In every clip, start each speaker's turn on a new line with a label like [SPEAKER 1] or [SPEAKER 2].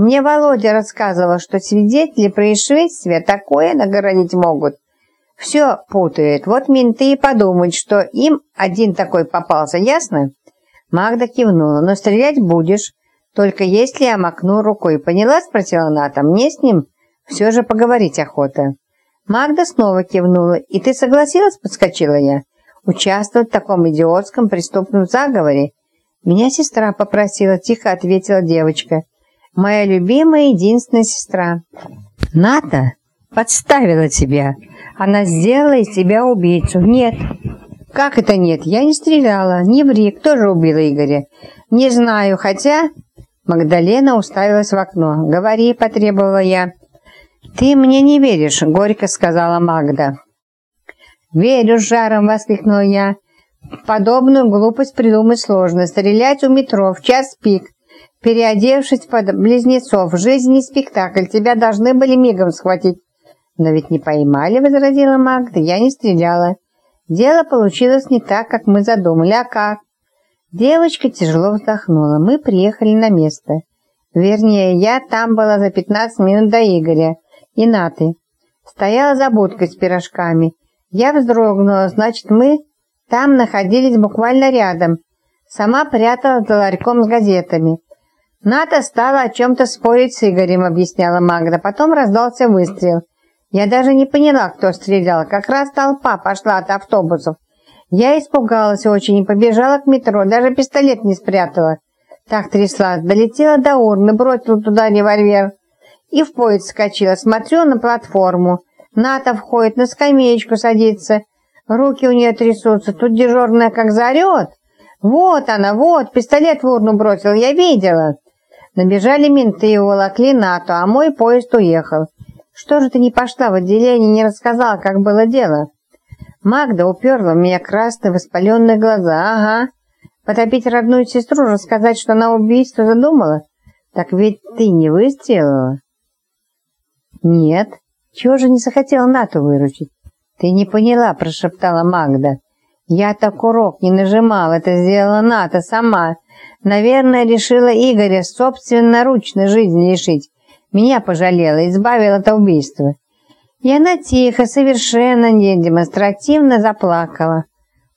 [SPEAKER 1] Мне Володя рассказывал, что свидетели происшествия такое нагородить могут. Все путают. Вот менты и подумают, что им один такой попался, ясно? Магда кивнула. Но стрелять будешь, только если я макну рукой. Поняла? Спросила Ната. Мне с ним все же поговорить охота. Магда снова кивнула. «И ты согласилась?» – подскочила я. «Участвовать в таком идиотском преступном заговоре?» «Меня сестра попросила», – тихо ответила девочка. «Моя любимая единственная сестра». «Ната подставила тебя. Она сделала из тебя убийцу». «Нет». «Как это нет? Я не стреляла. Не ври. Кто же убил Игоря?» «Не знаю, хотя...» Магдалена уставилась в окно. «Говори», – потребовала я. «Ты мне не веришь», — горько сказала Магда. «Верю с жаром!» — воскликнула я. «Подобную глупость придумать сложно. Стрелять у метро в час пик, переодевшись под близнецов. Жизнь не спектакль. Тебя должны были мигом схватить». «Но ведь не поймали», — возразила Магда. «Я не стреляла. Дело получилось не так, как мы задумали. А как?» Девочка тяжело вздохнула. Мы приехали на место. Вернее, я там была за 15 минут до Игоря и Наты. Стояла за будкой с пирожками. Я вздрогнула, значит, мы там находились буквально рядом. Сама пряталась за ларьком с газетами. Ната стала о чем-то спорить с Игорем, объясняла Магда. Потом раздался выстрел. Я даже не поняла, кто стрелял. Как раз толпа пошла от автобусов. Я испугалась очень и побежала к метро, даже пистолет не спрятала. Так тряслась, долетела до урны, бросила туда револьвер и в поезд скочила. Смотрю на платформу. Ната входит, на скамеечку садится. Руки у нее трясутся. Тут дежурная как заорет. Вот она, вот, пистолет в урну бросил, я видела. Набежали менты и уволокли Нату, а мой поезд уехал. Что же ты не пошла в отделение, не рассказала, как было дело? Магда уперла в меня красные воспаленные глаза. Ага. Потопить родную сестру, рассказать, что она убийство задумала? Так ведь ты не выстрелила? «Нет. Чего же не захотела Нату выручить?» «Ты не поняла», – прошептала Магда. «Я так урок не нажимал, это сделала Ната сама. Наверное, решила Игоря собственноручно жизнь лишить. Меня пожалела, избавила от убийства». И она тихо, совершенно не демонстративно заплакала.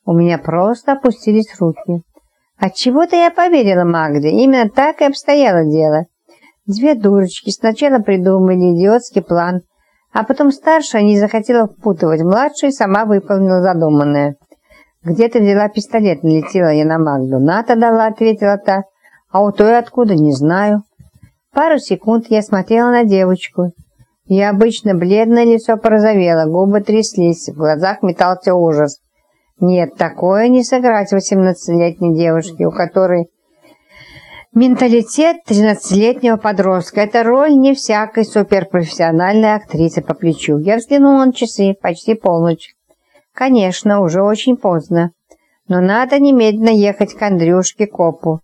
[SPEAKER 1] У меня просто опустились руки. Отчего-то я поверила Магде, именно так и обстояло дело. Две дурочки сначала придумали идиотский план, а потом старшая не захотела впутывать младшую и сама выполнила задуманное. «Где ты взяла пистолет?» – налетела я на Магду. «Ната дала», – ответила та. «А у той откуда? Не знаю». Пару секунд я смотрела на девочку. Ее обычно бледное лицо порозовело, губы тряслись, в глазах метался ужас. Нет, такое не сыграть восемнадцатилетней девушке, у которой Менталитет 13-летнего подростка – это роль не всякой суперпрофессиональной актрисы по плечу. Я взглянула на часы, почти полночь. Конечно, уже очень поздно, но надо немедленно ехать к Андрюшке Копу.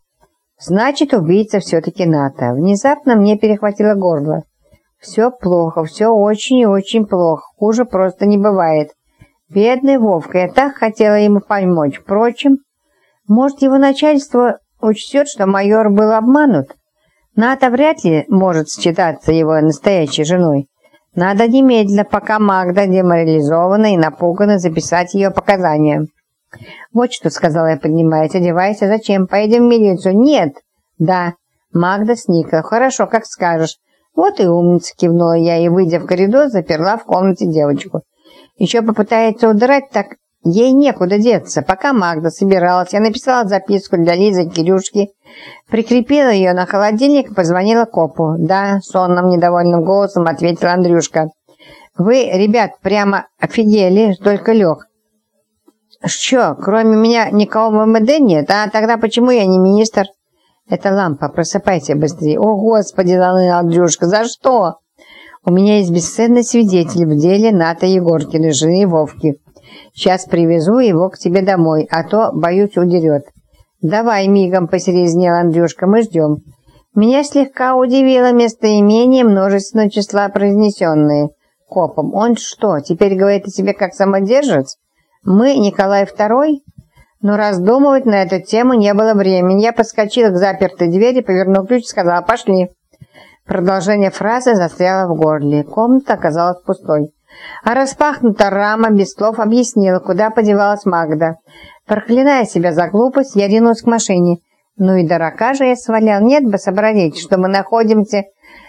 [SPEAKER 1] Значит, убийца все-таки НАТО. Внезапно мне перехватило горло. Все плохо, все очень и очень плохо. Хуже просто не бывает. Бедный Вовка, я так хотела ему помочь. Впрочем, может, его начальство учтет, что майор был обманут. Ната вряд ли может считаться его настоящей женой. Надо немедленно, пока Магда деморализована и напугана, записать ее показания. «Вот что», — сказала я, поднимаясь, — «одевайся. Зачем? Поедем в милицию». «Нет». «Да». Магда сникла. «Хорошо, как скажешь». «Вот и умница», — кивнула я и, выйдя в коридор, заперла в комнате девочку. «Еще попытается удрать, так Ей некуда деться. Пока Магда собиралась, я написала записку для Лизы Кирюшки, прикрепила ее на холодильник и позвонила копу. «Да», — сонным недовольным голосом ответил Андрюшка. «Вы, ребят, прямо офигели, только лег». «Что, кроме меня никого в МВД нет? А тогда почему я не министр?» «Это лампа, просыпайся быстрее». «О, Господи!» — заныл Андрюшка. «За что?» «У меня есть бесценный свидетель в деле Ната Егоркиной, жены Вовки». Сейчас привезу его к тебе домой, а то, боюсь, удерет. Давай, мигом посерезнел Андрюшка, мы ждем. Меня слегка удивило местоимение множественного числа произнесенные копом. Он что, теперь говорит о себе как самодержец? Мы Николай II? Но раздумывать на эту тему не было времени. Я подскочила к запертой двери, повернул ключ и сказала «пошли». Продолжение фразы застряло в горле. Комната оказалась пустой. А распахнутая рама без слов объяснила, куда подевалась Магда. Проклиная себя за глупость, я ринулась к машине. Ну и дурака же я свалял. Нет бы сообразить, что мы находимся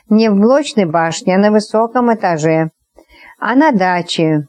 [SPEAKER 1] не в блочной башне, а на высоком этаже, а на даче.